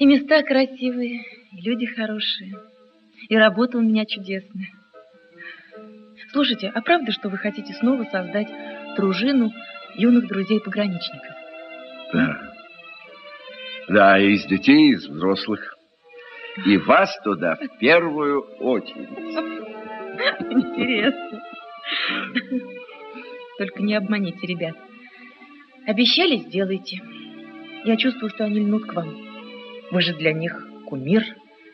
И места красивые, и люди хорошие, и работа у меня чудесная. Слушайте, а правда, что вы хотите снова создать дружину юных друзей-пограничников? Да. Да, из детей, из взрослых. И вас туда в первую очередь. Интересно. Только не обманите ребят. Обещали, сделайте. Я чувствую, что они льнут к вам. Вы же для них кумир,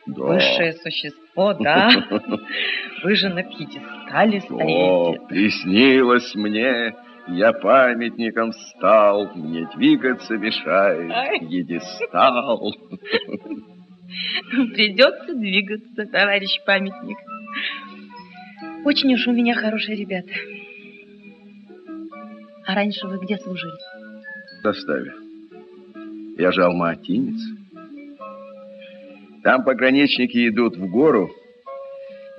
Да. высшее существо, да? Вы же на пьедестале О, стоите. приснилось мне, я памятником стал, мне двигаться мешает пьедестал. Придется двигаться, товарищ памятник. Очень уж у меня хорошие ребята. А раньше вы где служили? В составе. Я же алматинец. Там пограничники идут в гору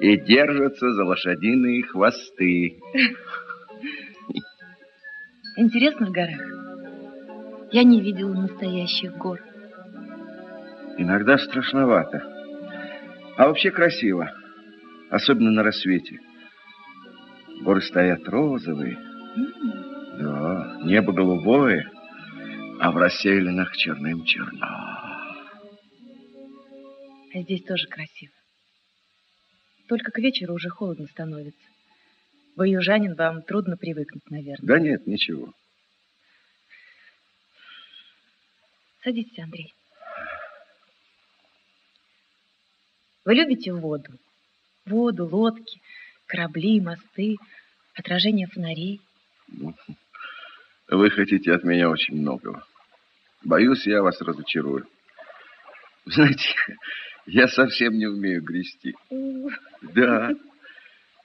и держатся за лошадиные хвосты. Интересно в горах? Я не видела настоящих гор. Иногда страшновато. А вообще красиво. Особенно на рассвете. Горы стоят розовые. М, Да, небо голубое, а в расселенных черным черно. Здесь тоже красиво. Только к вечеру уже холодно становится. Вы южанин, вам трудно привыкнуть, наверное. Да нет, ничего. Садитесь, Андрей. Вы любите воду? Воду, лодки, корабли, мосты, отражение фонарей. Вы хотите от меня очень многого. Боюсь, я вас разочарую. Знаете, я совсем не умею грести. Да.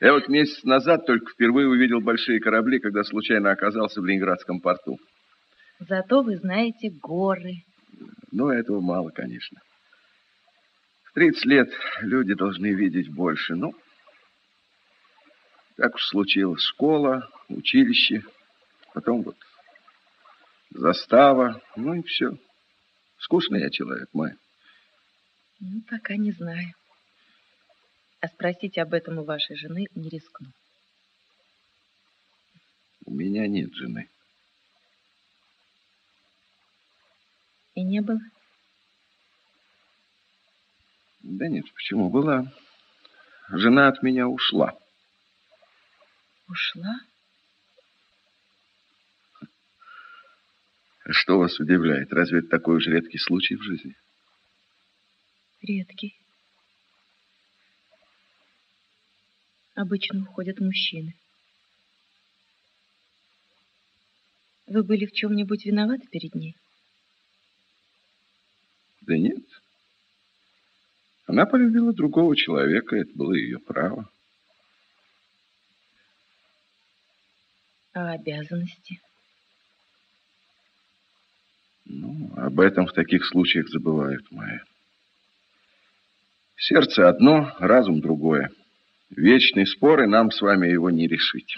Я вот месяц назад только впервые увидел большие корабли, когда случайно оказался в Ленинградском порту. Зато вы знаете горы. Но этого мало, конечно. В 30 лет люди должны видеть больше. Ну, так уж случилось. Школа, училище, потом вот застава, ну и все. Скучный я человек, Майя. Ну, пока не знаю. А спросить об этом у вашей жены не рискну. У меня нет жены. И не было? Да нет, почему? Была. Жена от меня ушла. Ушла? Что вас удивляет? Разве это такой уж редкий случай в жизни? Редкий. Обычно уходят мужчины. Вы были в чем-нибудь виноваты перед ней? Да нет. Она полюбила другого человека, это было ее право. А обязанности? Ну, об этом в таких случаях забывают, Майя. Сердце одно, разум другое. Вечный спор, и нам с вами его не решить.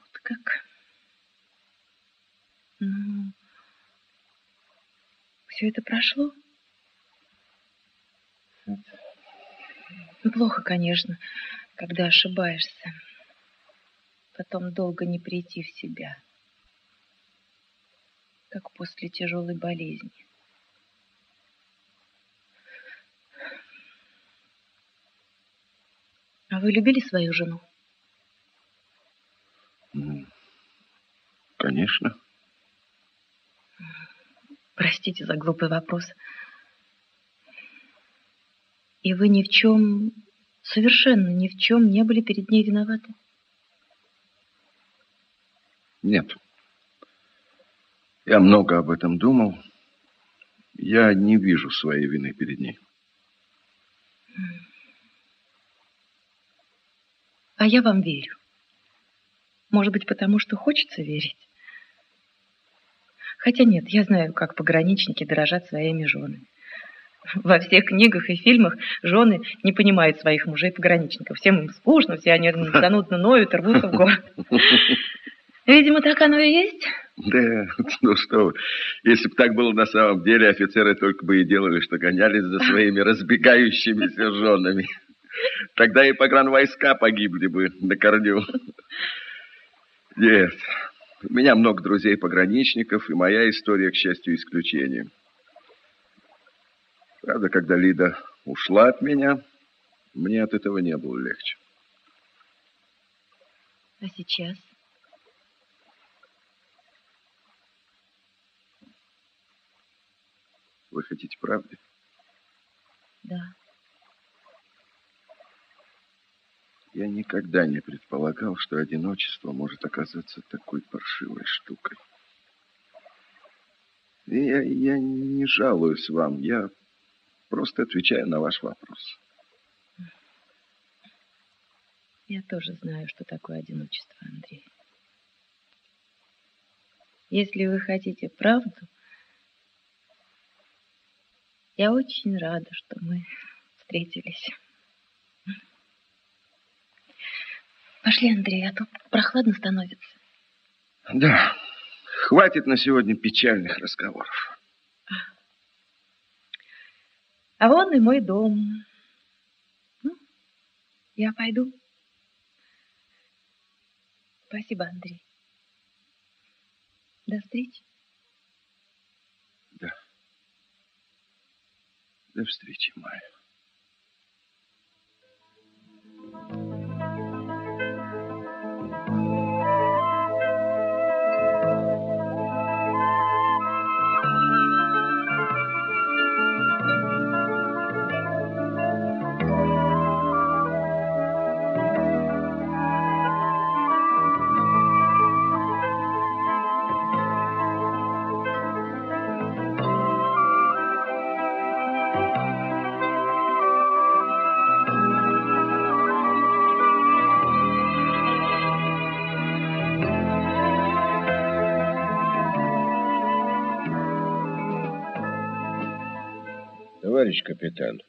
Вот как? Ну, все это прошло? Ну, плохо, конечно, когда ошибаешься. Потом долго не прийти в себя. Как после тяжелой болезни. А вы любили свою жену? Ну, конечно. Простите за глупый вопрос. И вы ни в чем, совершенно ни в чем не были перед ней виноваты? Нет. Я много об этом думал. Я не вижу своей вины перед ней. А я вам верю. Может быть, потому что хочется верить. Хотя нет, я знаю, как пограничники дорожат своими женами. Во всех книгах и фильмах жены не понимают своих мужей-пограничников. Всем им скучно, все они занудно ноют, рвутся в город. Видимо, так оно и есть. Да, ну что вы. Если бы так было на самом деле, офицеры только бы и делали, что гонялись за своими разбегающимися женами. Тогда и погранвойска погибли бы на корню. Нет, у меня много друзей-пограничников, и моя история, к счастью, исключение. Правда, когда Лида ушла от меня, мне от этого не было легче. А сейчас? Вы хотите правды? Да. Я никогда не предполагал, что одиночество может оказаться такой паршивой штукой. Я, я не жалуюсь вам, я просто отвечаю на ваш вопрос. Я тоже знаю, что такое одиночество, Андрей. Если вы хотите правду, я очень рада, что мы встретились. Пошли, Андрей, а то прохладно становится. Да, хватит на сегодня печальных разговоров. А вон и мой дом. Ну, я пойду. Спасибо, Андрей. До встречи. Да. До встречи, Майя. Товарищ капитан,